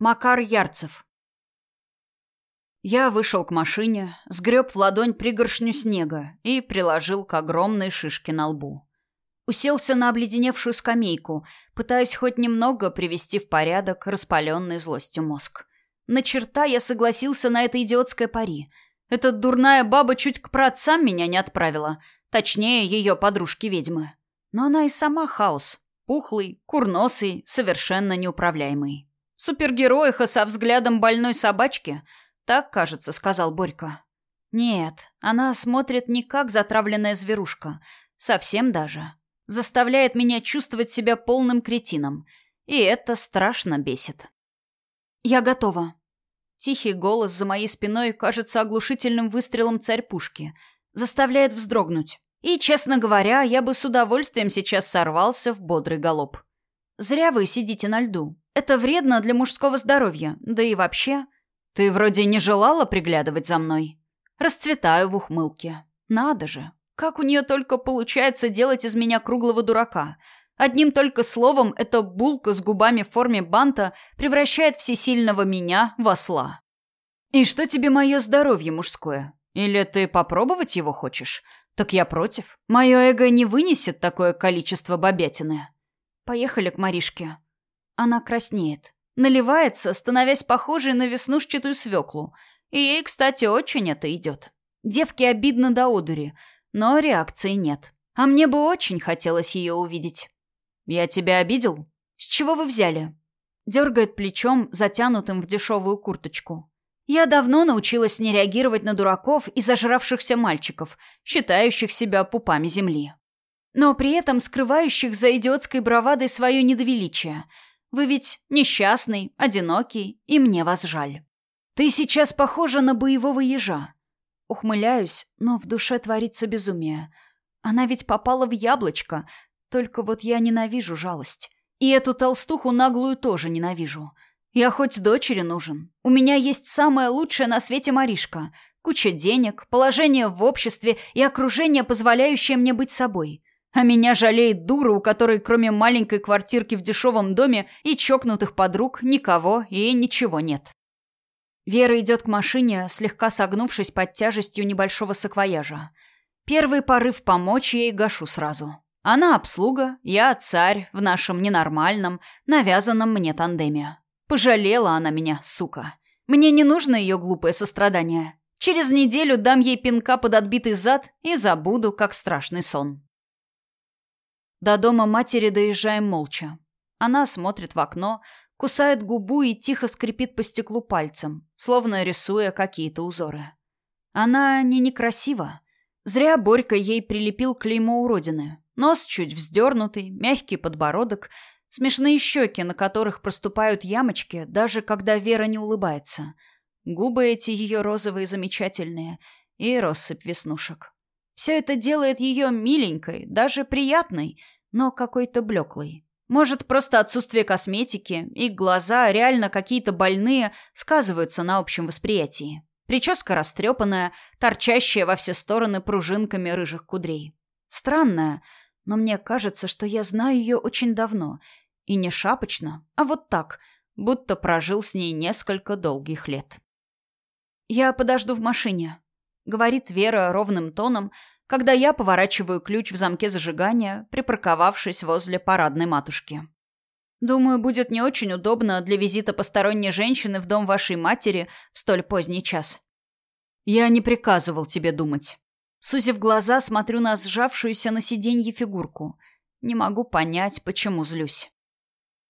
Макар Ярцев. Я вышел к машине, сгреб в ладонь пригоршню снега и приложил к огромной шишке на лбу. Уселся на обледеневшую скамейку, пытаясь хоть немного привести в порядок распаленный злостью мозг. На черта я согласился на это идиотское пари. Эта дурная баба чуть к праотцам меня не отправила, точнее, ее подружки-ведьмы. Но она и сама хаос. Пухлый, курносый, совершенно неуправляемый. Супергероиха со взглядом больной собачки? Так, кажется, сказал Борька. Нет, она смотрит не как затравленная зверушка. Совсем даже. Заставляет меня чувствовать себя полным кретином. И это страшно бесит. Я готова. Тихий голос за моей спиной кажется оглушительным выстрелом царь-пушки. Заставляет вздрогнуть. И, честно говоря, я бы с удовольствием сейчас сорвался в бодрый галоп. Зря вы сидите на льду. Это вредно для мужского здоровья. Да и вообще... Ты вроде не желала приглядывать за мной. Расцветаю в ухмылке. Надо же. Как у нее только получается делать из меня круглого дурака. Одним только словом эта булка с губами в форме банта превращает всесильного меня в осла. И что тебе мое здоровье мужское? Или ты попробовать его хочешь? Так я против. Мое эго не вынесет такое количество бобятины. Поехали к Маришке. Она краснеет. Наливается, становясь похожей на веснушчатую свеклу. И ей, кстати, очень это идет. Девке обидно до одури, но реакции нет. А мне бы очень хотелось ее увидеть. «Я тебя обидел? С чего вы взяли?» Дергает плечом, затянутым в дешевую курточку. Я давно научилась не реагировать на дураков и зажравшихся мальчиков, считающих себя пупами земли. Но при этом скрывающих за идиотской бравадой свое недовеличие – вы ведь несчастный, одинокий, и мне вас жаль. Ты сейчас похожа на боевого ежа. Ухмыляюсь, но в душе творится безумие. Она ведь попала в яблочко, только вот я ненавижу жалость. И эту толстуху наглую тоже ненавижу. Я хоть дочери нужен. У меня есть самая лучшая на свете Маришка. Куча денег, положение в обществе и окружение, позволяющее мне быть собой. А меня жалеет дура, у которой кроме маленькой квартирки в дешевом доме и чокнутых подруг никого и ничего нет. Вера идет к машине, слегка согнувшись под тяжестью небольшого саквояжа. Первый порыв помочь ей гашу сразу. Она обслуга, я царь в нашем ненормальном, навязанном мне тандеме. Пожалела она меня, сука. Мне не нужно ее глупое сострадание. Через неделю дам ей пинка под отбитый зад и забуду, как страшный сон. До дома матери доезжаем молча. Она смотрит в окно, кусает губу и тихо скрипит по стеклу пальцем, словно рисуя какие-то узоры. Она не некрасива. Зря Борька ей прилепил клеймо уродины. Нос чуть вздернутый, мягкий подбородок, смешные щеки, на которых проступают ямочки, даже когда Вера не улыбается. Губы эти ее розовые замечательные и россыпь веснушек. Все это делает ее миленькой, даже приятной — но какой-то блеклый. Может, просто отсутствие косметики и глаза реально какие-то больные сказываются на общем восприятии. Прическа растрепанная, торчащая во все стороны пружинками рыжих кудрей. Странная, но мне кажется, что я знаю ее очень давно. И не шапочно, а вот так, будто прожил с ней несколько долгих лет. «Я подожду в машине», — говорит Вера ровным тоном, — когда я поворачиваю ключ в замке зажигания, припарковавшись возле парадной матушки. Думаю, будет не очень удобно для визита посторонней женщины в дом вашей матери в столь поздний час. Я не приказывал тебе думать. Сузив глаза, смотрю на сжавшуюся на сиденье фигурку. Не могу понять, почему злюсь.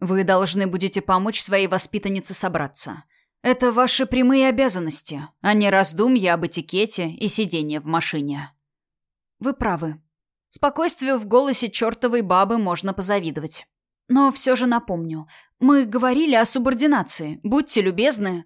Вы должны будете помочь своей воспитаннице собраться. Это ваши прямые обязанности, а не раздумья об этикете и сиденье в машине. Вы правы. Спокойствию в голосе чертовой бабы можно позавидовать. Но все же напомню. Мы говорили о субординации. Будьте любезны.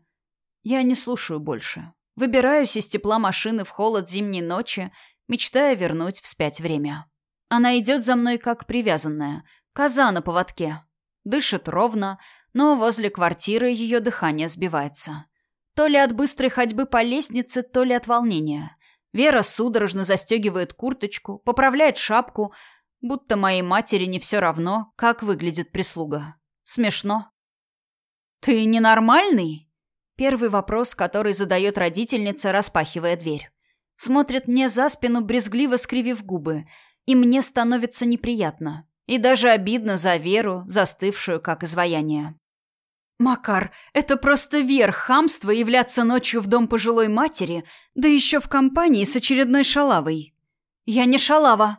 Я не слушаю больше. Выбираюсь из тепла машины в холод зимней ночи, мечтая вернуть вспять время. Она идет за мной как привязанная. Коза на поводке. Дышит ровно, но возле квартиры ее дыхание сбивается. То ли от быстрой ходьбы по лестнице, то ли от волнения. Вера судорожно застегивает курточку, поправляет шапку, будто моей матери не все равно, как выглядит прислуга. Смешно. «Ты ненормальный?» Первый вопрос, который задает родительница, распахивая дверь. Смотрит мне за спину, брезгливо скривив губы, и мне становится неприятно. И даже обидно за Веру, застывшую как изваяние. «Макар, это просто верх хамства являться ночью в дом пожилой матери, да еще в компании с очередной шалавой». «Я не шалава!»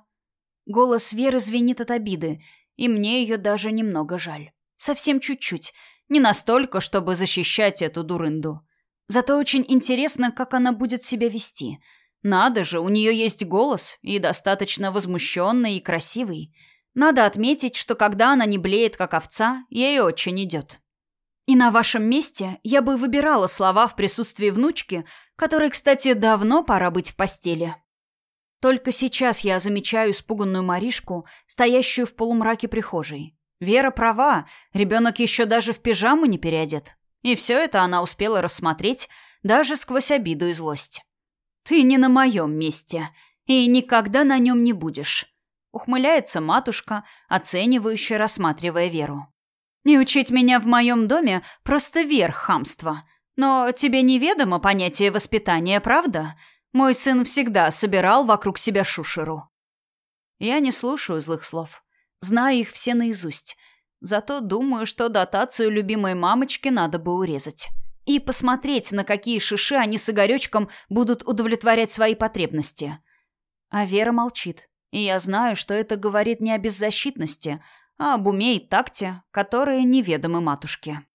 Голос Веры звенит от обиды, и мне ее даже немного жаль. Совсем чуть-чуть. Не настолько, чтобы защищать эту дурынду. Зато очень интересно, как она будет себя вести. Надо же, у нее есть голос, и достаточно возмущенный и красивый. Надо отметить, что когда она не блеет, как овца, ей очень идет. И на вашем месте я бы выбирала слова в присутствии внучки, которой, кстати, давно пора быть в постели. Только сейчас я замечаю испуганную Маришку, стоящую в полумраке прихожей. Вера права, ребенок еще даже в пижаму не переодет. И все это она успела рассмотреть, даже сквозь обиду и злость. «Ты не на моем месте, и никогда на нем не будешь», — ухмыляется матушка, оценивающе рассматривая Веру. «Не учить меня в моем доме — просто верх хамства. Но тебе неведомо понятие воспитания, правда? Мой сын всегда собирал вокруг себя шушеру». Я не слушаю злых слов. Знаю их все наизусть. Зато думаю, что дотацию любимой мамочки надо бы урезать. И посмотреть, на какие шиши они с Игоречком будут удовлетворять свои потребности. А Вера молчит. И я знаю, что это говорит не о беззащитности, а об уме и такте, которые неведомы матушке.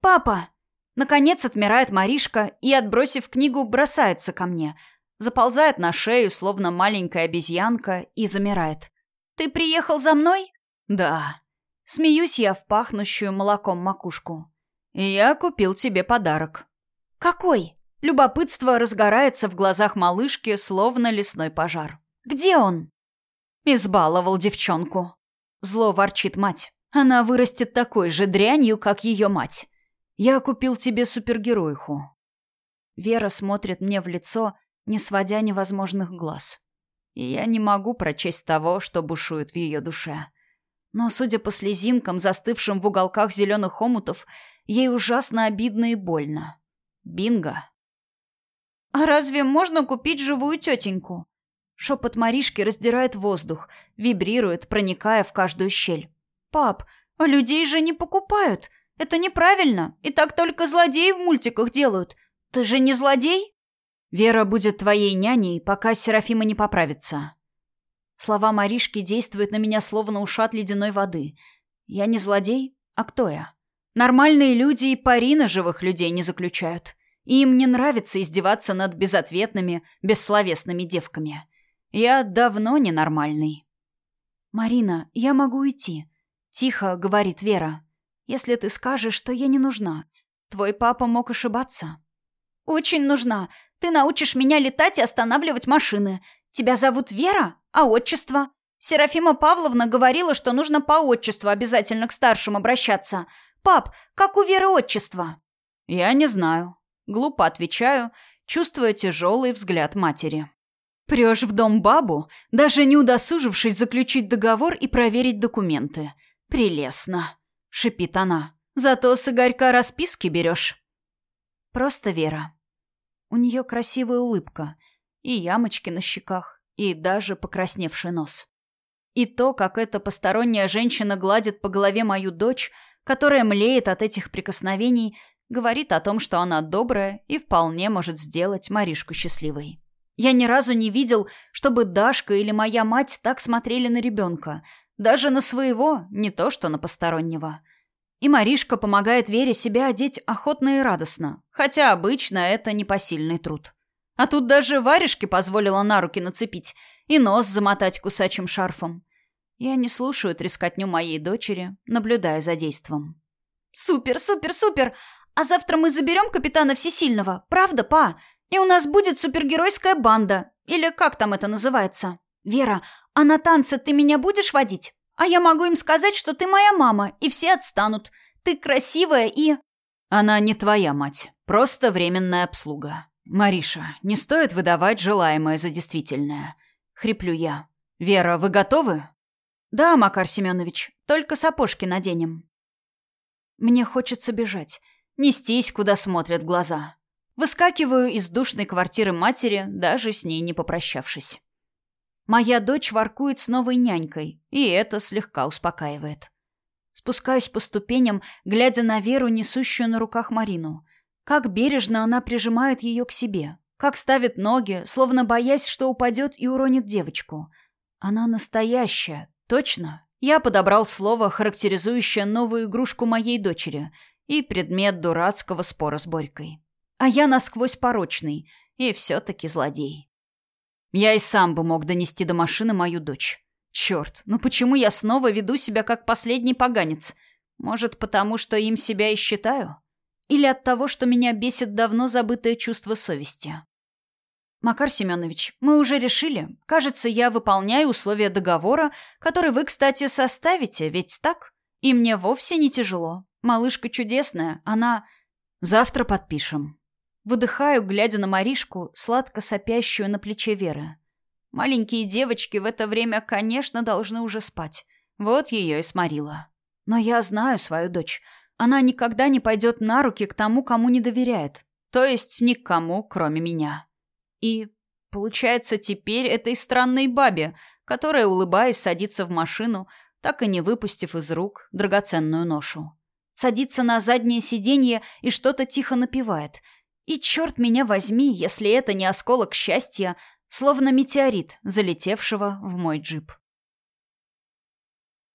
«Папа!» Наконец отмирает Маришка и, отбросив книгу, бросается ко мне. Заползает на шею, словно маленькая обезьянка, и замирает. «Ты приехал за мной?» «Да». Смеюсь я в пахнущую молоком макушку. «И я купил тебе подарок». «Какой?» Любопытство разгорается в глазах малышки, словно лесной пожар. «Где он?» Избаловал девчонку. Зло ворчит мать. Она вырастет такой же дрянью, как ее мать. Я купил тебе супергероиху. Вера смотрит мне в лицо, не сводя невозможных глаз и я не могу прочесть того, что бушует в ее душе. Но, судя по слезинкам, застывшим в уголках зеленых омутов, ей ужасно обидно и больно. Бинго. «А разве можно купить живую тетеньку?» Шепот Маришки раздирает воздух, вибрирует, проникая в каждую щель. «Пап, а людей же не покупают. Это неправильно. И так только злодеи в мультиках делают. Ты же не злодей?» Вера будет твоей няней, пока Серафима не поправится. Слова Маришки действуют на меня словно ушат ледяной воды. Я не злодей, а кто я? Нормальные люди и пари на живых людей не заключают. И им не нравится издеваться над безответными, бессловесными девками. Я давно ненормальный. «Марина, я могу уйти», — тихо говорит Вера. «Если ты скажешь, что я не нужна. Твой папа мог ошибаться». «Очень нужна. Ты научишь меня летать и останавливать машины. Тебя зовут Вера, а отчество? Серафима Павловна говорила, что нужно по отчеству обязательно к старшим обращаться. Пап, как у Веры отчество? Я не знаю. Глупо отвечаю, чувствуя тяжелый взгляд матери. Прешь в дом бабу, даже не удосужившись заключить договор и проверить документы. Прелестно, шипит она. Зато с Игорька расписки берешь. Просто Вера. У нее красивая улыбка, и ямочки на щеках, и даже покрасневший нос. И то, как эта посторонняя женщина гладит по голове мою дочь, которая млеет от этих прикосновений, говорит о том, что она добрая и вполне может сделать Маришку счастливой. Я ни разу не видел, чтобы Дашка или моя мать так смотрели на ребенка, даже на своего, не то что на постороннего. И Маришка помогает Вере себя одеть охотно и радостно, хотя обычно это непосильный труд. А тут даже варежки позволила на руки нацепить и нос замотать кусачим шарфом. Я не слушаю трескотню моей дочери, наблюдая за действом. «Супер, супер, супер! А завтра мы заберем капитана Всесильного, правда, па? И у нас будет супергеройская банда. Или как там это называется? Вера, а на танцы ты меня будешь водить?» А я могу им сказать, что ты моя мама, и все отстанут. Ты красивая и...» «Она не твоя мать. Просто временная обслуга. Мариша, не стоит выдавать желаемое за действительное. Хриплю я. Вера, вы готовы?» «Да, Макар Семенович. Только сапожки наденем». Мне хочется бежать. Нестись, куда смотрят глаза. Выскакиваю из душной квартиры матери, даже с ней не попрощавшись. Моя дочь воркует с новой нянькой, и это слегка успокаивает. Спускаюсь по ступеням, глядя на Веру, несущую на руках Марину. Как бережно она прижимает ее к себе. Как ставит ноги, словно боясь, что упадет и уронит девочку. Она настоящая, точно. Я подобрал слово, характеризующее новую игрушку моей дочери, и предмет дурацкого спора с Борькой. А я насквозь порочный, и все-таки злодей. Я и сам бы мог донести до машины мою дочь. Черт, ну почему я снова веду себя как последний поганец? Может, потому что им себя и считаю? Или от того, что меня бесит давно забытое чувство совести? Макар Семенович, мы уже решили. Кажется, я выполняю условия договора, который вы, кстати, составите, ведь так? И мне вовсе не тяжело. Малышка чудесная, она... Завтра подпишем. Выдыхаю, глядя на Маришку, сладко сопящую на плече Веры. Маленькие девочки в это время, конечно, должны уже спать. Вот ее и сморила. Но я знаю свою дочь. Она никогда не пойдет на руки к тому, кому не доверяет. То есть никому, кроме меня. И, получается, теперь этой странной бабе, которая, улыбаясь, садится в машину, так и не выпустив из рук драгоценную ношу. Садится на заднее сиденье и что-то тихо напевает. И черт меня возьми, если это не осколок счастья, словно метеорит, залетевшего в мой джип.